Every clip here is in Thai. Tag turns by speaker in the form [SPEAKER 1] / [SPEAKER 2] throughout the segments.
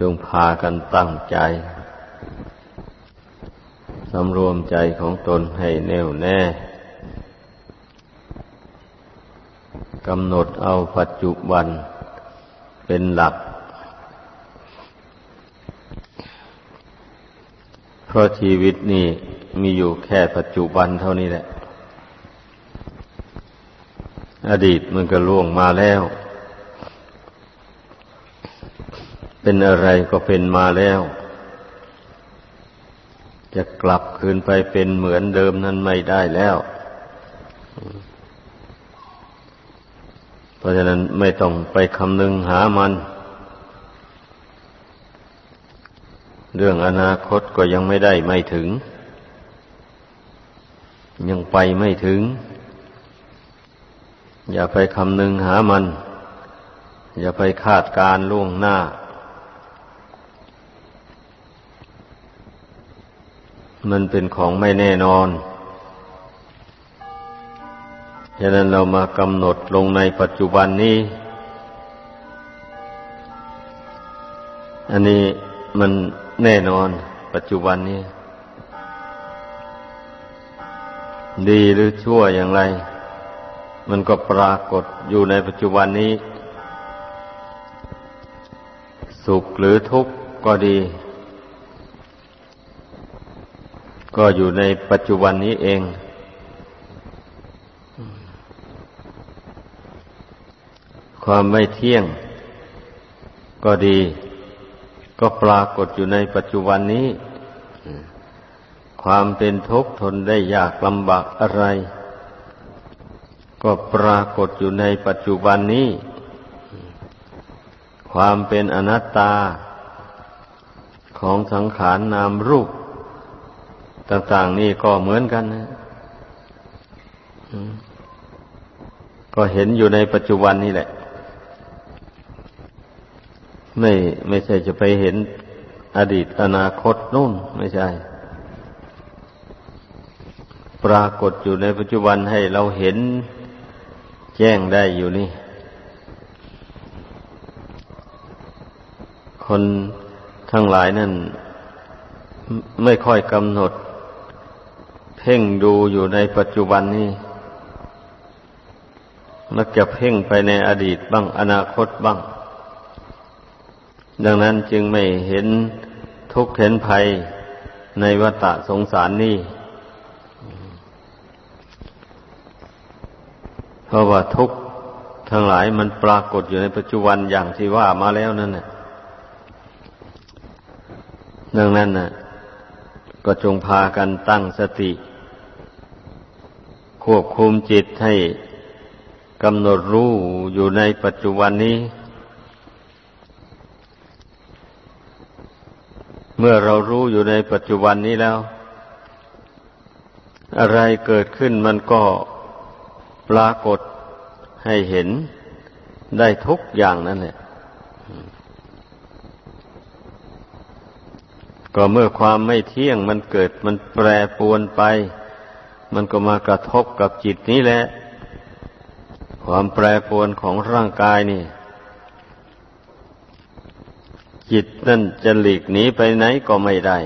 [SPEAKER 1] จงพากันตั้งใจสำรวมใจของตนให้แน่วแน่กำหนดเอาปัจจุบันเป็นหลัก เพราะชีวิตนี่มีอยู่แค่ปัจจุบันเท่านี้แหละ อดีตมันก็ล่วงมาแล้ว เป็นอะไรก็เป็นมาแล้ว จะกลับคืนไปเป็นเหมือนเดิมนั้นไม่ได้แล้ว เพราะฉะนั้นไม่ต้องไปคำนึงหามัน เรื่องอนาคตก็ยังไม่ได้ไม่ถึง ยังไปไม่ถึง อย่าไปคำนึงหามัน อย่าไปคาดการล่วงหน้า มันเป็นของไม่แน่นอน ฉะนั้นเรามากำหนดลงในปัจจุบันนี้ อันนี้มันแน่นอน ปัจจุบันนี้ ดีหรือชั่วอย่างไร มันก็ปรากฏอยู่ในปัจจุบันนี้ สุขหรือทุกข์ก็ดี ก็อยู่ในปัจจุบันนี้เอง ความไม่เที่ยง ก็ดี ก็ปรากฏอยู่ในปัจจุบันนี้ ความเป็นทุกข์ทนได้ยากลำบากอะไร ก็ปรากฏอยู่ในปัจจุบันนี้ ความเป็นอนัตตาของสังขารนนามรูป ต่างๆนี่ก็เหมือนกันนะก็เห็นอยู่ในปัจจุบันนี่แหละ ไม่ไม่ใช่จะไปเห็นอดีตอนาคตนู่นไม่ใช่ ปรากฏอยู่ในปัจจุบันให้เราเห็นแจ้งได้อยู่นี่ คนทั้งหลายนั่นไม่ค่อยกำหนด พ่งดูอยู่ในปัจจุบันนี้มักจะเพ่งไปในอดีตบ้างอนาคตบ้าง ดังนั้นจึงไม่เห็นทุกข์เห็นภัยในวัฏสงสารนี้เพราะว่าทุกข์ทั้งหลายมันปรากฏอยู่ในปัจจุบันอย่างที่ว่ามาแล้วนั่นแหละดังนั้นน่ะ ก็จงพากันตั้งสติ ควบคุมจิตให้กำหนดรู้อยู่ในปัจจุบันนี้ เมื่อเรารู้อยู่ในปัจจุบันนี้แล้ว อะไรเกิดขึ้นมันก็ปรากฏให้เห็นได้ทุกอย่างนั่นแหละ ก็เมื่อความไม่เที่ยงมันเกิดมันแปรปวนไป มันก็มากระทบกับจิตนี้แหละ ความแปรปรวนของร่างกายนี่ จิตนั่นจะหลีกหนีไปไหนก็ไม่ได้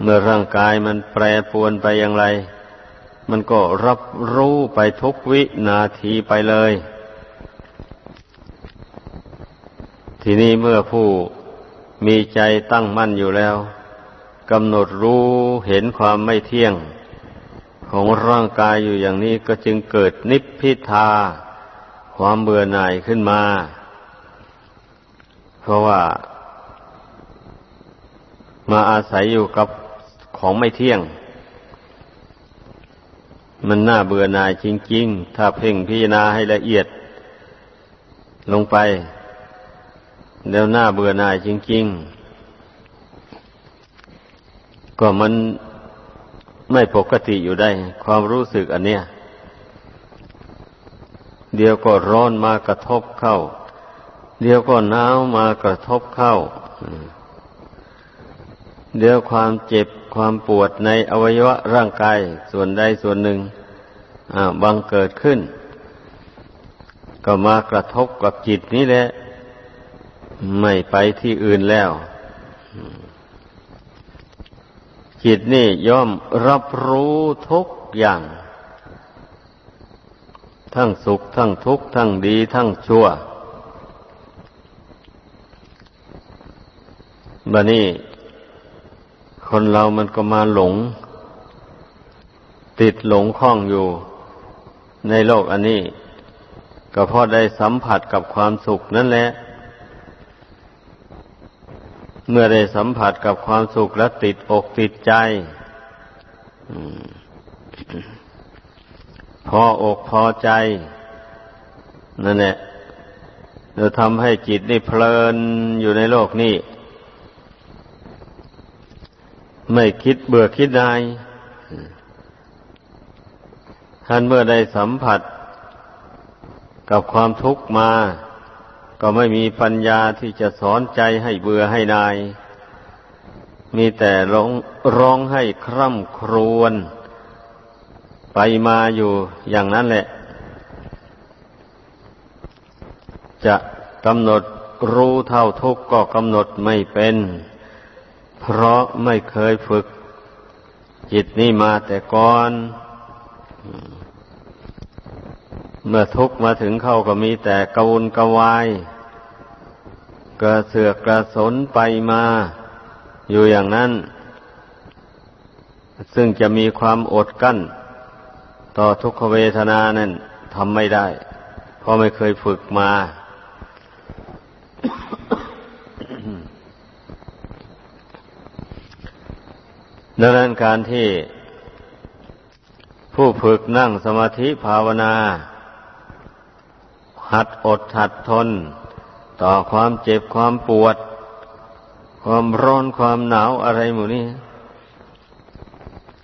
[SPEAKER 1] เมื่อร่างกายมันแปรปรวนไปอย่างไร มันก็รับรู้ไปทุกวินาทีไปเลย ทีนี้เมื่อผู้มีใจตั้งมั่นอยู่แล้ว กำหนดรู้เห็นความไม่เที่ยงของร่างกายอยู่อย่างนี้ก็จึงเกิดนิพพิทา ความเบื่อหน่ายขึ้นมา เพราะว่า มาอาศัยอยู่กับของไม่เที่ยง มันน่าเบื่อหน่ายจริง ๆ ถ้าเพ่งพิจารณาให้ละเอียด ลงไป แล้วน่าเบื่อหน่ายจริง ๆ ก็มันไม่ปกติอยู่ได้ ความรู้สึกอันเนี้ยเดี๋ยวก็ร้อนมากระทบเข้า เดี๋ยวก็หนาวมากระทบเข้า เดี๋ยวความเจ็บความปวดในอวัยวะร่างกายส่วนใดส่วนหนึ่งบังเกิดขึ้น ก็มากระทบกับจิตนี้แหละ ไม่ไปที่อื่นแล้ว จิตนี่ย่อมรับรู้ทุกอย่าง ทั้งสุข ทั้งทุกข์ ทั้งดี ทั้งชั่วบะนี่คนเรามันก็มาหลง ติดหลงคล้องอยู่ ในโลกอันนี้ ก็เพราะได้สัมผัสกับความสุขนั่นแหละ เมื่อได้สัมผัสกับความสุขแล้วติดอกติดใจพออกพอใจ นั่นแหละจะทำให้จิตนี่เพลินอยู่ในโลกนี้ไม่คิดเบื่อคิดนายท่านเมื่อได้สัมผัสกับความทุกข์มา ก็ไม่มีปัญญาที่จะสอนใจให้เบื่อให้นาย มีแต่ร้องร้องให้คร่ำครวญไปมาอยู่อย่างนั้นแหละ จะกำหนดรู้เท่าทุกข์ก็กำหนดไม่เป็น เพราะไม่เคยฝึก จิตนี่มาแต่ก่อน เมื่อทุกมาถึงเข้าก็มีแต่กวนกวาย กระเสือกกระสนไปมาอยู่อย่างนั้น ซึ่งจะมีความอดกั้น ต่อทุกขเวทนานั้นทำไม่ได้ เพราะไม่เคยฝึกมา ดังนั้นการที่ผู้ฝึกนั่งสมาธิภาวนา หัดอดหัดทน ต่อความเจ็บความปวด ความร้อนความหนาวอะไรหมู่นี้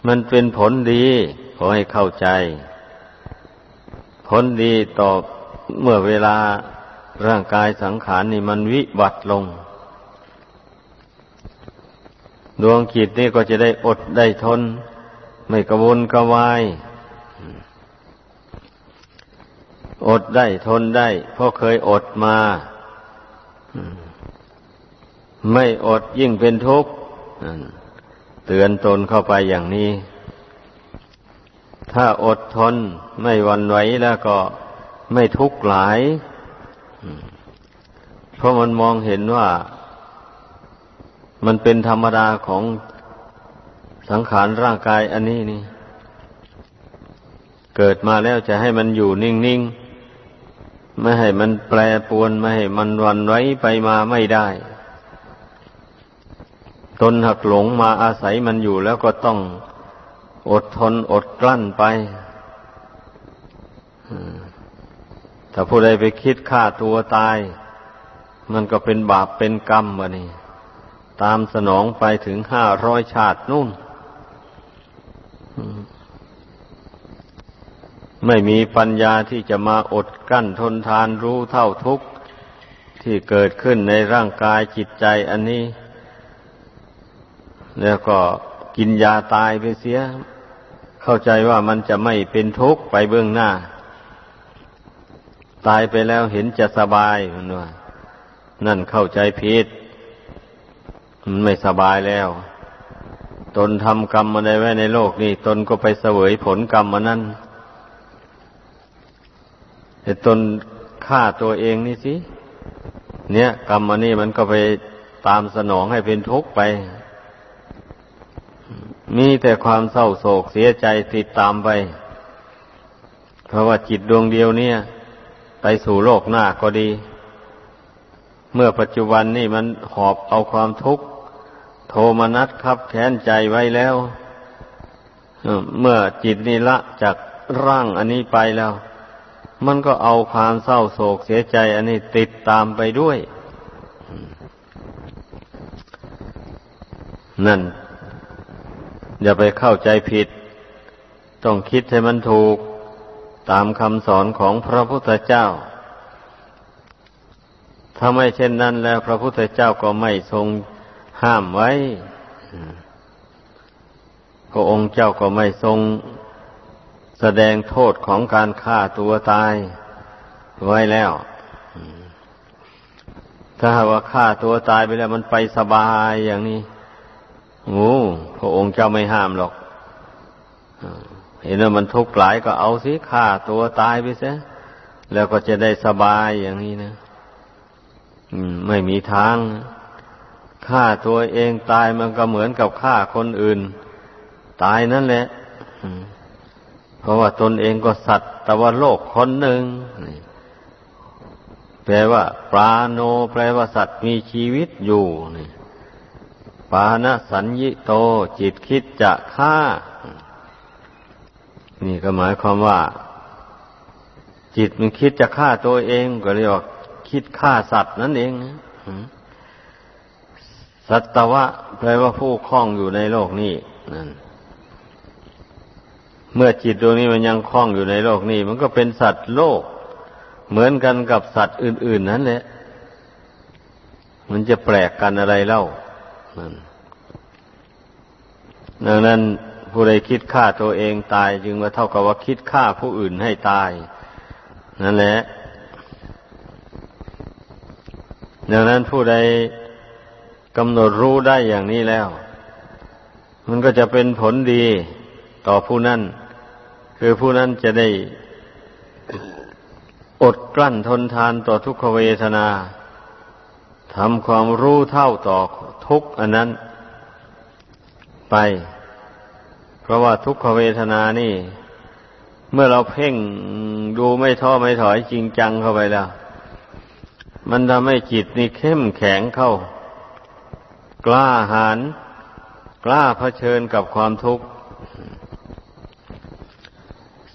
[SPEAKER 1] มันเป็นผลดี ขอให้เข้าใจ ผลดีต่อเมื่อเวลาร่างกายสังขารนี่มันวิบัติลง ดวงจิตนี่ก็จะได้อดได้ทน ไม่กระวนกระวายอดได้ทนได้เพราะเคยอดมา ไม่อดยิ่งเป็นทุกข์เตือนตนเข้าไปอย่างนี้ ถ้าอดทนไม่วันไหวแล้วก็ไม่ทุกข์หลายเพราะมันมองเห็นว่า มันเป็นธรรมดาของสังขารร่างกายอันนี้นี่ เกิดมาแล้วจะให้มันอยู่นิ่งๆ ไม่ให้มันแปรปวนไม่ให้มันวันไว้ไปมาไม่ได้ ตนหักหลงมาอาศัยมันอยู่แล้วก็ต้องอดทนอดกลั้นไปถ้าผู้ใดไปคิดฆ่าตัวตาย มันก็เป็นบาปเป็นกรรมวะนี่ ตามสนองไปถึงห้าร้อยชาตินู่น ไม่มีปัญญาที่จะมาอดกั้นทนทานรู้เท่าทุกข์ที่เกิดขึ้นในร่างกายจิตใจอันนี้ แล้วก็กินยาตายไปเสีย เข้าใจว่ามันจะไม่เป็นทุกข์ไปเบื้องหน้า ตายไปแล้วเห็นจะสบายมันว่านั่นเข้าใจผิดมันไม่สบายแล้ว ตนทำกรรมอะไรไว้ในโลกนี้ตนก็ไปเสวยผลกรรมมันนั้น แต่ตนฆ่าตัวเองนี่สิ เนี่ย กรรมอันนี้มันก็ไปตามสนองให้เป็นทุกข์ไป มีแต่ความเศร้าโศกเสียใจติดตามไป เพราะว่าจิตดวงเดียวเนี่ย ไปสู่โลกหน้าก็ดี เมื่อปัจจุบันนี่มันหอบเอาความทุกข์ โทมนัสครับแค้นใจไว้แล้ว เมื่อจิตนี้ละจากร่างอันนี้ไปแล้ว มันก็เอาความเศร้าโศกเสียใจ อันนี้ติดตามไปด้วย นั่น อย่าไปเข้าใจผิด ต้องคิดให้มันถูกตามคำสอนของพระพุทธเจ้า ถ้าไม่เช่นนั้นแล้วพระพุทธเจ้าก็ไม่ทรงห้ามไว้พระองค์เจ้าก็ไม่ทรง แสดงโทษของการฆ่าตัวตายไว้แล้ว ถ้าว่าฆ่าตัวตายไปแล้วมันไปสบายอย่างนี้โอ้พระองค์เจ้าไม่ห้ามหรอกเห็นว่ามันทุกข์หลายก็เอาสิฆ่าตัวตายไปซะแล้วก็จะได้สบายอย่างนี้นะไม่มีทางฆ่าตัวเองตายมันก็เหมือนกับฆ่าคนอื่น ตายนั่นแหละ เพราะว่าตนเองก็สัตว์แต่ว่าโลกคนหนึ่งแปลว่าปราโน แปลว่าสัตว์มีชีวิตอยู่นี่ปานะสัญญิโต จิตคิดจะฆ่า นี่ก็หมายความว่า จิตมันคิดจะฆ่าตัวเอง ก็เรียกว่าคิดฆ่าสัตว์นั่นเองสัตวะ แปลว่าผู้คล้องอยู่ในโลกนี้นั่น เมื่อจิตดวงนี้มันยังคล้องอยู่ในโลกนี้ มันก็เป็นสัตว์โลก เหมือนกันกับสัตว์อื่น ๆ นั่นแหละ มันจะแปลกกันอะไรเล่าดังนั้นผู้ใดคิดฆ่าตัวเองตาย จึงว่าเท่ากับว่าคิดฆ่าผู้อื่นให้ตาย นั่นแหละ ดังนั้นผู้ใดกำหนดรู้ได้อย่างนี้แล้ว มันก็จะเป็นผลดีต่อผู้นั้น คือผู้นั้นจะได้อดกลั้นทนทานต่อทุกขเวทนาทำความรู้เท่าต่อทุกอันนั้น ไป เพราะว่าทุกขเวทนานี่ เมื่อเราเพ่งดูไม่ท้อไม่ถอยจริงจังเข้าไปแล้ว มันทำให้จิตนี่เข้มแข็งเข้า กล้าหาญกล้าเผชิญกับความทุกข์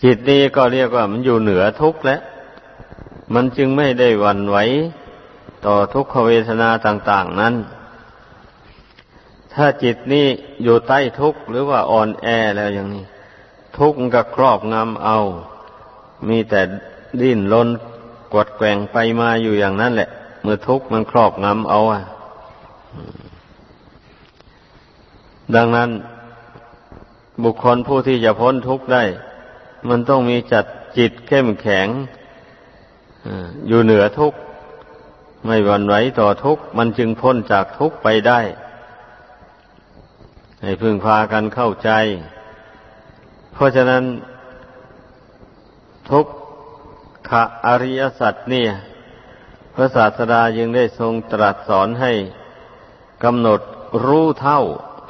[SPEAKER 1] จิตนี้ก็เรียกว่ามันอยู่เหนือทุกข์แล้ว มันจึงไม่ได้หวั่นไหวต่อทุกขเวทนาต่าง ๆ นั้น ถ้าจิตนี้อยู่ใต้ทุกข์หรือว่าอ่อนแอแล้วอย่างนี้ ทุกข์ก็ครอบงำเอา มีแต่ดิ้นรนกดแกว่งไปมาอยู่อย่างนั้นแหละ เมื่อทุกข์มันครอบงำเอาอะดังนั้นบุคคลผู้ที่จะพ้นทุกข์ได้ มันต้องมีจัดจิตเข้มแข็งอยู่เหนือทุกข์ ไม่หวั่นไหวต่อทุกข์ มันจึงพ้นจากทุกข์ไปได้ ให้พึงพากันเข้าใจ เพราะฉะนั้น ทุกขะอริยสัจเนี่ย พระศาสดายังได้ทรงตรัสสอนให้กำหนดรู้เท่า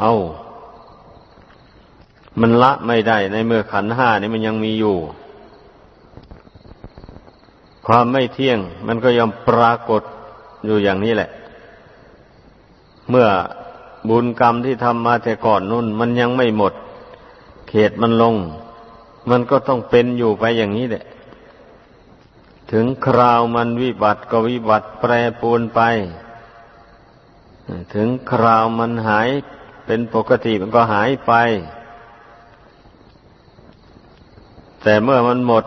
[SPEAKER 1] เอา มันละไม่ได้ในเมื่อขันห้านี่มันยังมีอยู่ ความไม่เที่ยง มันก็ยอมปรากฏอยู่อย่างนี้แหละ เมื่อบุญกรรมที่ทำมาแต่ก่อนนุ่น มันยังไม่หมด เขตมันลง มันก็ต้องเป็นอยู่ไปอย่างนี้แหละ ถึงคราวมันวิบัติก็วิบัติแปรปูนไป ถึงคราวมันหายเป็นปกติมันก็หายไป แต่เมื่อมันหมด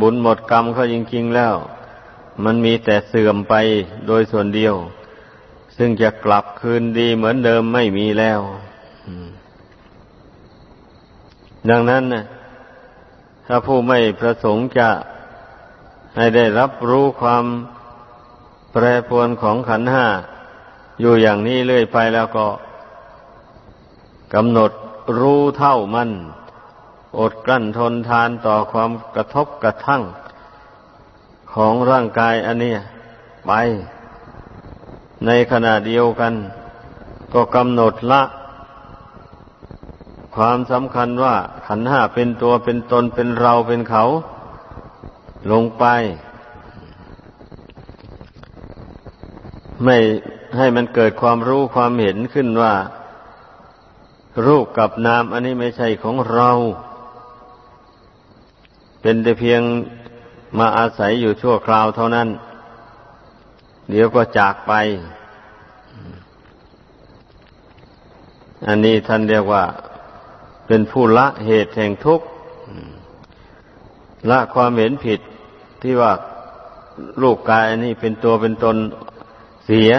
[SPEAKER 1] บุญหมดกรรมเขาจริงๆแล้ว มันมีแต่เสื่อมไปโดยส่วนเดียว ซึ่งจะกลับคืนดีเหมือนเดิมไม่มีแล้วดังนั้นนะถ้าผู้ไม่ประสงค์จะให้ได้รับรู้ความแปรปรวนของขันห้า อยู่อย่างนี้เรื่อยไปแล้วก็กำหนดรู้เท่ามัน อดกลั้นทนทานต่อความกระทบกระทั่ง ของร่างกายอันนี้ไป ในขณะเดียวกัน ก็กำหนดละ ความสำคัญว่าขันห้าเป็นตัวเป็นตนเป็นเราเป็นเขา ลงไป ไม่ให้มันเกิดความรู้ความเห็นขึ้นว่า รูปกับนามอันนี้ไม่ใช่ของเรา เป็นแต่เพียงมาอาศัยอยู่ชั่วคราวเท่านั้น เดี๋ยวก็จากไป อันนี้ท่านเรียกว่า เป็นผู้ละเหตุแห่งทุกข์ละความเห็นผิดที่ว่ารูปกายอันนี้เป็นตัวเป็นตนเสีย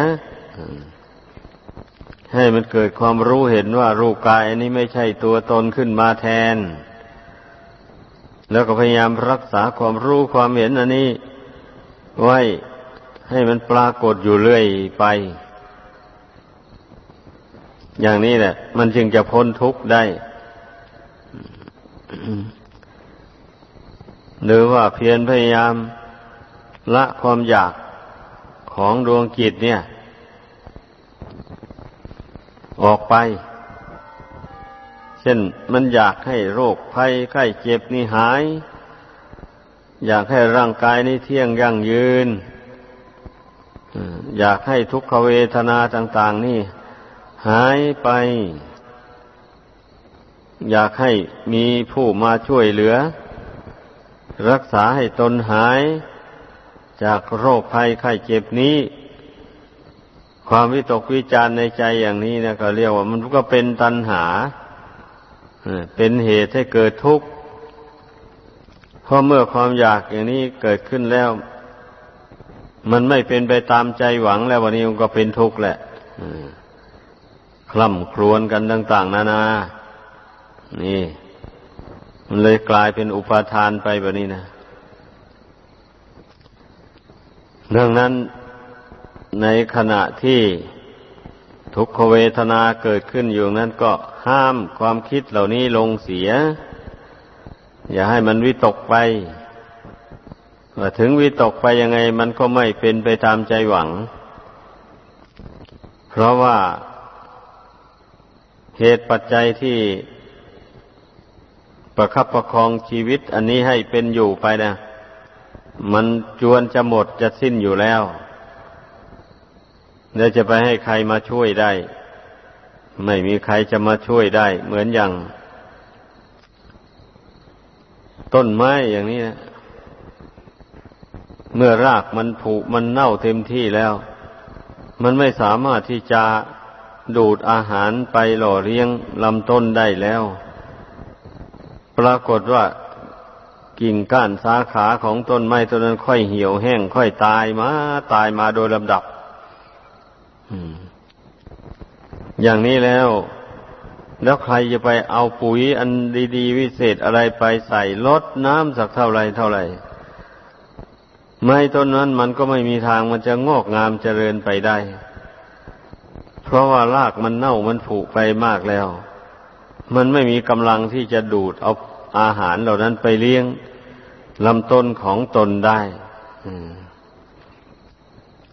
[SPEAKER 1] ให้มันเกิดความรู้เห็นว่ารูปกายอันนี้ไม่ใช่ตัวตนขึ้นมาแทน แล้วก็พยายามรักษาความรู้ความเห็นอันนี้ ไว้ให้มันปรากฏอยู่เรื่อยไป อย่างนี้แหละ มันจึงจะพ้นทุกข์ได้ หรือว่าเพียรพยายามละความอยากของดวงจิตเนี่ย ออกไป ช่น มันอยากให้โรคภัยไข้เจ็บนี่หาย อยากให้ร่างกายนี้เที่ยงยั่งยืน อยากให้ทุกขเวทนาต่าง ๆ นี่ หายไป อยากให้มีผู้มาช่วยเหลือ รักษาให้ตนหาย จากโรคภัยไข้เจ็บนี้ความวิตกวิจารในใจอย่างนี้นะก็เรียกว่ามันก็เป็นตัณหา เป็นเหตุให้เกิดทุกข์เพราะเมื่อความอยากอย่างนี้เกิดขึ้นแล้ว มันไม่เป็นไปตามใจหวังแล้ววันนี้มันก็เป็นทุกข์แหละคล่ำครวญกันต่าง ๆ นานา นี่ มันเลยกลายเป็นอุปาทานไปแบบนี้นะดังนั้นในขณะที่ ทุกขเวทนาเกิดขึ้นอยู่นั้นก็ห้ามความคิดเหล่านี้ลงเสีย อย่าให้มันวิตกไปว่าถึงวิตกไปยังไงมันก็ไม่เป็นไปตามใจหวัง เพราะว่าเหตุปัจจัยที่ประคับประคองชีวิต อันนี้ให้เป็นอยู่ไปนะ มันจวนจะหมดจะสิ้นอยู่แล้ว เดี๋ยวจะไปให้ใครมาช่วยได้ ไม่มีใครจะมาช่วยได้ เหมือนอย่าง ต้นไม้อย่างนี้นะเมื่อรากมันผุมันเน่าเต็มที่แล้ว มันไม่สามารถที่จะดูดอาหารไปหล่อเลี้ยงลำต้นได้แล้ว ปรากฏว่ากิ่งก้านสาขาของต้นไม้ต้นนั้นค่อยเหี่ยวแห้งค่อยตายมา ตายมาโดยลำดับ อย่างนี้แล้ว แล้วใครจะไปเอาปุ๋ยอันดีๆวิเศษอะไรไปใส่ลดน้ำสักเท่าไรเท่าไรไม้ต้นนั้นมันก็ไม่มีทางมันจะงอกงามเจริญไปได้ เพราะว่ารากมันเน่ามันผุไปมากแล้ว มันไม่มีกำลังที่จะดูดเอาอาหารเหล่านั้นไปเลี้ยงลำต้นของตนได้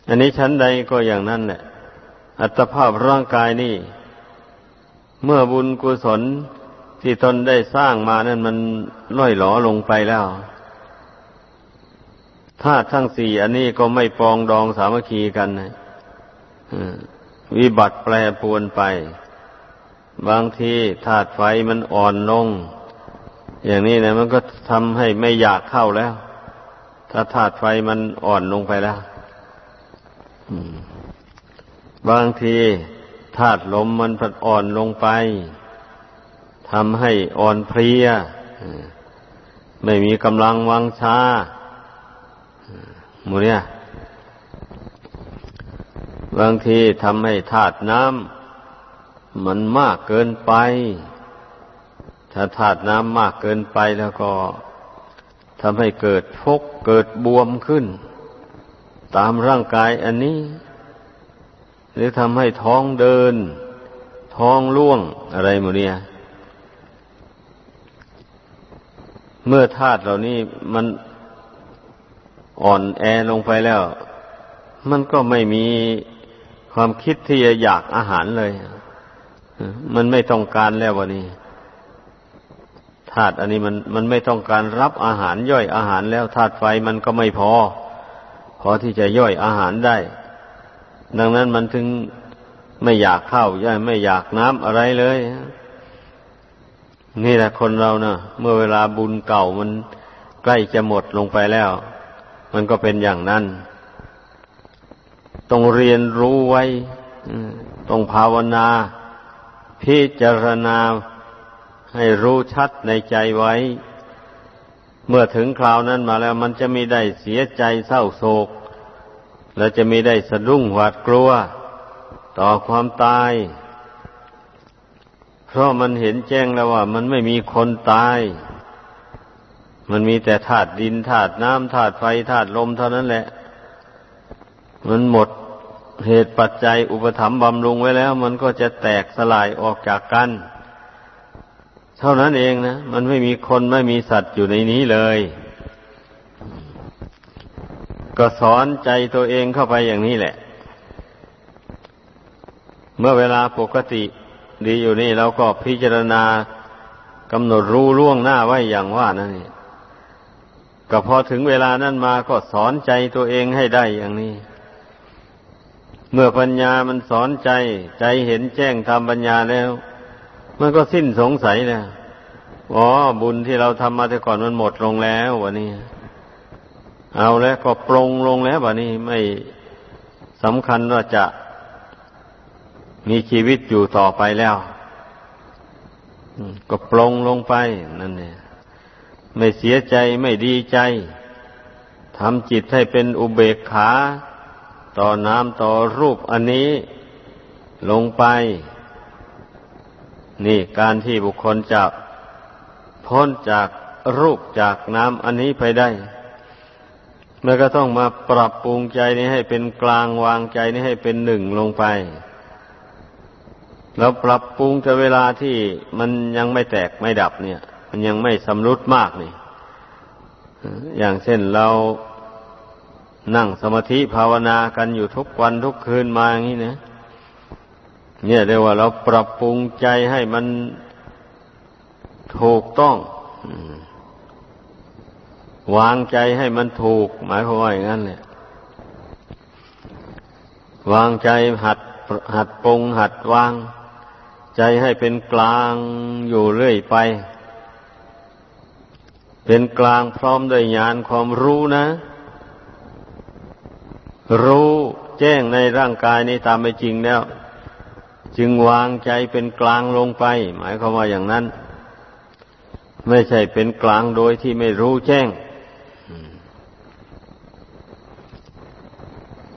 [SPEAKER 1] อันนี้ชั้นใดก็อย่างนั้นแหละ อัตภาพร่างกายนี่ เมื่อบุญกุศลที่ตนได้สร้างมานั้นมันล่อยหลอลงไปแล้วธาตุทั้งสี่อันนี้ก็ไม่ปองดองสามัคคีกันนะวิบัติแปรปวนไป บางทีธาตุไฟมันอ่อนลง อย่างนี้นะมันก็ทำให้ไม่อยากเข้าแล้ว ถ้าธาตุไฟมันอ่อนลงไปแล้ว บางทีธาตุลมมันผัดอ่อนลงไปทำให้อ่อนเพลียไม่มีกำลังวังชาหมูเนี่ยบางทีทำให้ธาตุน้ำมันมากเกินไป ถ้าธาตุน้ำมากเกินไปแล้วก็ทำให้เกิดพกเกิดบวมขึ้น ตามร่างกายอันนี้ หรือทำให้ท้องเดิน ท้องล่วงอะไรหมดเนี่ยเมื่อธาตุเหล่านี้มันอ่อนแอลงไปแล้ว มันก็ไม่มีความคิดที่จะอยากอาหารเลย มันไม่ต้องการแล้ววันนี้ธาตุอันนี้มันมันไม่ต้องการรับอาหารย่อยอาหารแล้วธาตุไฟมันก็ไม่พอ พอที่จะย่อยอาหารได้ ดังนั้นมันถึงไม่อยากข้าวย่อยไม่อยากน้ำอะไรเลย นี่แหละคนเราเนะ่ะเมื่อเวลาบุญเก่ามันใกล้จะหมดลงไปแล้ว มันก็เป็นอย่างนั้น ต้องเรียนรู้ไว้ต้องภาวนา พิจารณาให้รู้ชัดในใจไว้ เมื่อถึงคราวนั้นมาแล้ว มันจะไม่ได้เสียใจเศร้าโศก และจะไม่ได้สะดุ้งหวาดกลัว ต่อความตาย เพราะมันเห็นแจ้งแล้วว่า มันไม่มีคนตาย มันมีแต่ธาตุดินธาตุน้ำธาตุไฟธาตุลมเท่านั้นแหละ มันหมดเหตุปัจจัยอุปถัมภ์บำรุงไว้แล้ว มันก็จะแตกสลายออกจากกัน เท่านั้นเองนะ มันไม่มีคนไม่มีสัตว์อยู่ในนี้เลย ก็สอนใจตัวเองเข้าไปอย่างนี้แหละ เมื่อเวลาปกติดีอยู่นี่เราก็พิจารณากำหนดรู้ล่วงหน้าไว้อย่างว่านั่นนี่ก็พอถึงเวลานั้นมาก็สอนใจตัวเองให้ได้อย่างนี้ เมื่อปัญญามันสอนใจ ใจเห็นแจ้งทำปัญญาแล้ว มันก็สิ้นสงสัยแล้วอ๋อบุญที่เราทำมาแต่ก่อนมันหมดลงแล้ววันนี้ เอาแล้วก็ปรงลงแล้ววันนี้ไม่สำคัญว่าจะมีชีวิตอยู่ต่อไปแล้วก็ปรงลงไปนั่นเนี่ยไม่เสียใจไม่ดีใจทำจิตให้เป็นอุเบกขา ต่อน้ำต่อรูปอันนี้ลงไป นี่การที่บุคคลจะพ้นจากรูปจากน้ำอันนี้ไปได้ มันก็ต้องมาปรับปรุงใจนี้ให้เป็นกลางวางใจนี้ให้เป็นหนึ่งลงไปเราปรับปรุงแต่เวลาที่มันยังไม่แตกไม่ดับเนี่ย มันยังไม่สำรุดมากนี่ อย่างเช่นเรานั่งสมาธิภาวนากันอยู่ทุกวันทุกคืนมาอย่างนี้นะเนี่ยเรียกว่าเราปรับปรุงใจให้มันถูกต้อง วางใจให้มันถูก หมายความว่าอย่างนั้นแหละวางใจหัดหัดปรุงหัดวาง ใจให้เป็นกลางอยู่เรื่อยไป เป็นกลางพร้อมด้วยญาณความรู้นะ รู้แจ้งในร่างกายนี้ตามไปจริงแล้ว จึงวางใจเป็นกลางลงไป หมายความว่าอย่างนั้น ไม่ใช่เป็นกลางโดยที่ไม่รู้แจ้ง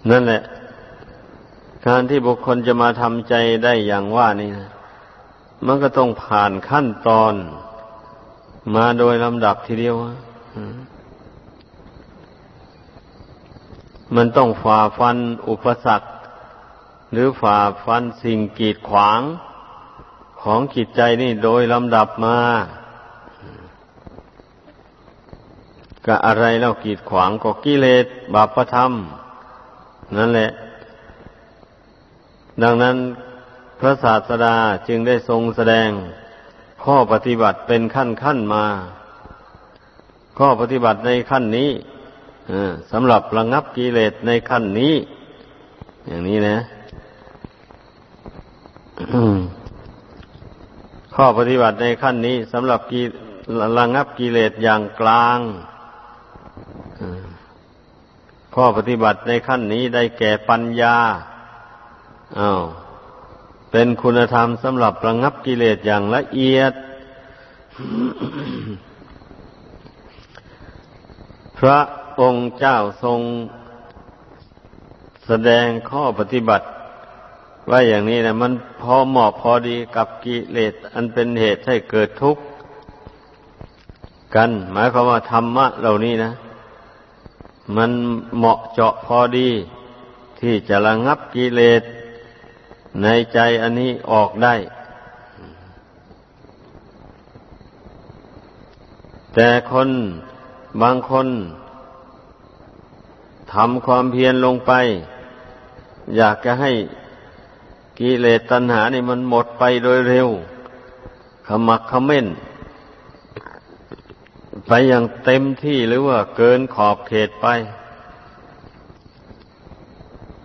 [SPEAKER 1] นั่นแหละ การที่บุคคลจะมาทำใจได้อย่างว่านี่นะมันก็ต้องผ่านขั้นตอน มาโดยลำดับทีเดียวมันต้องฝ่าฟันอุปสรรค หรือฝ่าฟันสิ่งกีดขวางของจิตใจนี่โดยลำดับมา ก็อะไรแล้วกีดขวางก็กิเลสบาปธรรม นั่นแหละ ดังนั้นพระศาสดาจึงได้ทรงแสดงข้อปฏิบัติเป็นขั้นขั้นมา ข้อปฏิบัติในขั้นนี้สำหรับระงับกิเลสในขั้นนี้ อย่างนี้นะข้อปฏิบัติในขั้นนี้สำหรับระงับกิเลสอย่างกลาง ข้อปฏิบัติในขั้นนี้ได้แก่ปัญญาอา้าวเป็นคุณธรรมสำหรับระงับกิเลสอย่างละเอียด พระองค์เจ้าทรงแสดงข้อปฏิบัติ ว่าอย่างนี้นะมันพอเหมาะพอดีกับกิเลสอันเป็นเหตุให้เกิดทุกข์กัน หมายความว่าธรรมะเหล่านี้นะ มันเหมาะเจาะพอดี ที่จะระงับกิเลสในใจอันนี้ออกได้ แต่คนบางคนทำความเพียรลงไป อยากจะให้กิเลสตัณหานี่มันหมดไปโดยเร็ว ขมักขม้น ไปอย่างเต็มที่หรือว่าเกินขอบเขตไป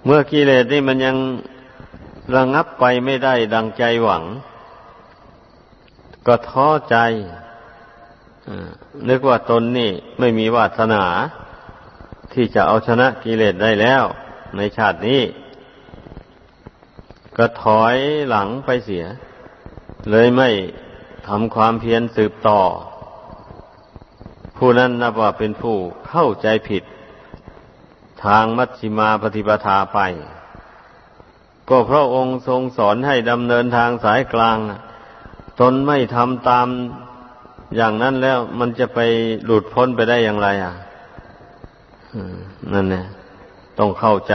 [SPEAKER 1] เมื่อกิเลสนี่มันยังระงับไปไม่ได้ดังใจหวัง ก็ท้อใจนึกว่าตนนี่ไม่มีวาสนา ที่จะเอาชนะกิเลสได้แล้ว ในชาตินี้ ก็ถอยหลังไปเสีย เลยไม่ทำความเพียรสืบต่อ ผู้นั้นนับว่าเป็นผู้เข้าใจผิด ทางมัชฌิมาปฏิปทาไป ก็เพราะองค์ทรงสอนให้ดำเนินทางสายกลาง ตนไม่ทำตามอย่างนั้นแล้วมันจะไปหลุดพ้นไปได้อย่างไร อะนั่นเนี่ยต้องเข้าใจ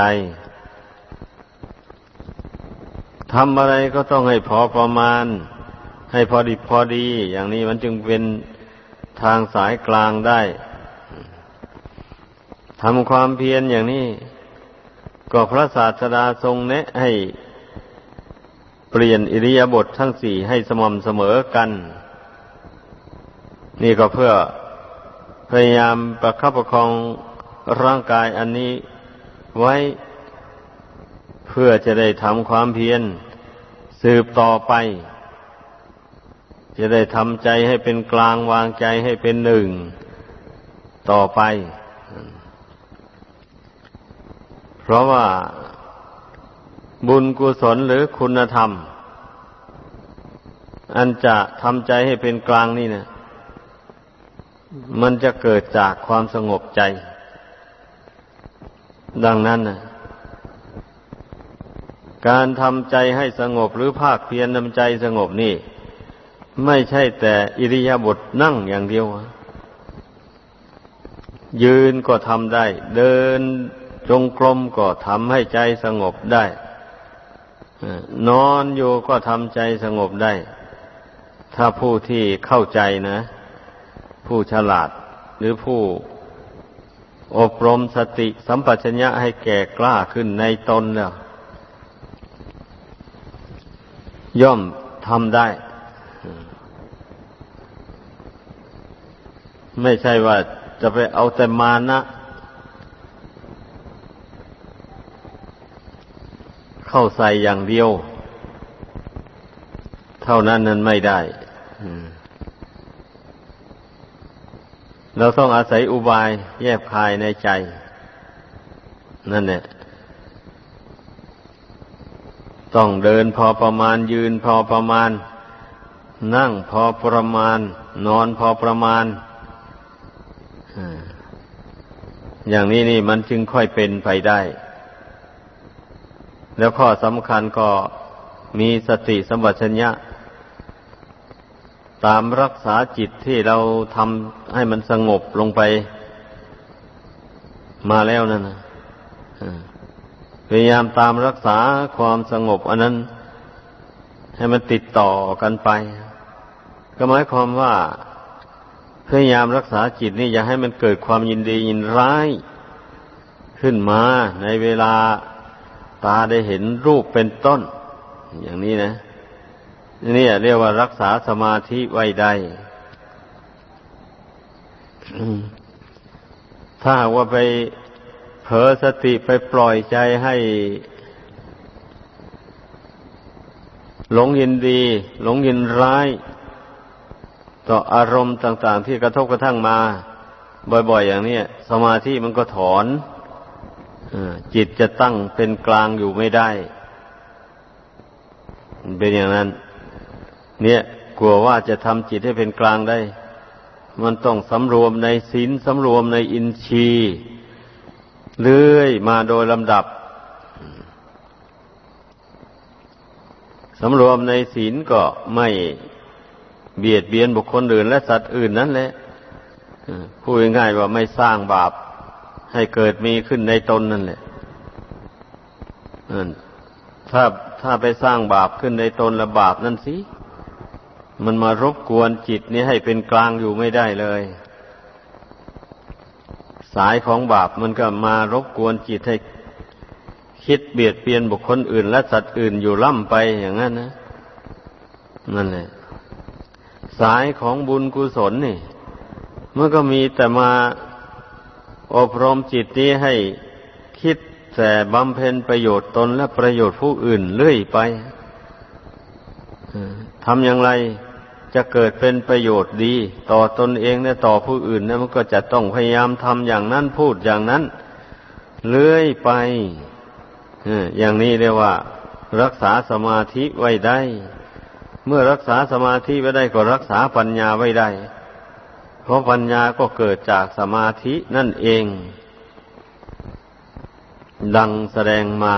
[SPEAKER 1] ทำอะไรก็ต้องให้พอประมาณ ให้พอดีพอดี อย่างนี้มันจึงเป็น ทางสายกลางได้ทำความเพียรอย่างนี้ ก็พระศาสดาทรงแนะให้เปลี่ยนอิริยาบถททั้งสี่ให้สม่ำเสมอกัน นี่ก็เพื่อพยายามประคับประคองร่างกายอันนี้ไว้ เพื่อจะได้ทำความเพียรสืบต่อไป จะได้ทำใจให้เป็นกลางวางใจให้เป็นหนึ่งต่อไป เพราะว่าบุญกุศลหรือคุณธรรม อันจะทำใจให้เป็นกลางนี่นะมันจะเกิดจากความสงบใจ ดังนั้นนะการทำใจให้สงบหรือภาคเพียรนำใจสงบนี่ ไม่ใช่แต่อิริยาบถนั่งอย่างเดียว ยืนก็ทำได้ เดินจงกรมก็ทำให้ใจสงบได้นอนอยู่ก็ทำใจสงบได้ ถ้าผู้ที่เข้าใจนะ ผู้ฉลาด หรือผู้อบรมสติสัมปชัญญะให้แก่กล้าขึ้นในตนแล้วย่อมทำได้ ไม่ใช่ว่าจะไปเอาแต่มานะเข้าใส่อย่างเดียว เท่านั้นนั้นไม่ได้เราต้องอาศัยอุบายแยบคายในใจ นั่นแหละต้องเดินพอประมาณยืนพอประมาณ นั่งพอประมาณ นอนพอประมาณ อย่างนี้นี่มันจึงค่อยเป็นไปได้ แล้วข้อสำคัญก็มีสติสัมปชัญญะ ตามรักษาจิตที่เราทำให้มันสงบลงไป มาแล้วนั่นนะพยายามตามรักษาความสงบ อันนั้น ให้มันติดต่อกันไป ก็หมายความว่า พยายามรักษาจิตนี่อย่าให้มันเกิดความยินดียินร้าย ขึ้นมาในเวลาตาได้เห็นรูปเป็นต้น อย่างนี้นะนี่เรียกว่ารักษาสมาธิไว้ได้ถ้าว่าไปเผลอสติไปปล่อยใจให้หลงยินดี หลงยินร้าย ต่ออารมณ์ต่าง ๆ ที่กระทบกระทั่งมา บ่อย ๆ อย่างนี้สมาธิมันก็ถอนจิตจะตั้งเป็นกลางอยู่ไม่ได้ เป็นอย่างนั้น เนี่ยกลัวว่าจะทำจิตให้เป็นกลางได้ มันต้องสำรวมในศีลสำรวมในอินทรีย์เรื่อยมาโดยลำดับสำรวมในศีลก็ไม่ เบียดเบียนบุคคลอื่น และสัตว์อื่นนั่นแหละพูดง่ายว่าไม่สร้างบาป ให้เกิดมีขึ้นในตนนั่นแหละถ้าถ้าไปสร้างบาปขึ้นในตนละบาปนั่นสิ มันมารบกวนจิตนี้ให้เป็นกลางอยู่ไม่ได้เลย สายของบาปมันก็มารบกวนจิตให้คิดเบียดเบียนบุคคลอื่น และสัตว์อื่นอยู่ล่ำไปอย่างนั้นนะนั่นแหละ สายของบุญกุศลนี่มันก็มีแต่มาอบรมจิตนี้ให้คิดแต่บำเพ็ญประโยชน์ตนและประโยชน์ผู้อื่นเรื่อยไปทำอย่างไรจะเกิดเป็นประโยชน์ดี ต่อตนเองและต่อผู้อื่นนะมันก็จะต้องพยายามทำอย่างนั้นพูดอย่างนั้น เลื่อยไปอย่างนี้เรียกว่า รักษาสมาธิไว้ได้ เมื่อรักษาสมาธิไว้ได้ก็รักษาปัญญาไว้ได้ เพราะปัญญาก็เกิดจากสมาธินั่นเอง ดังแสดงมา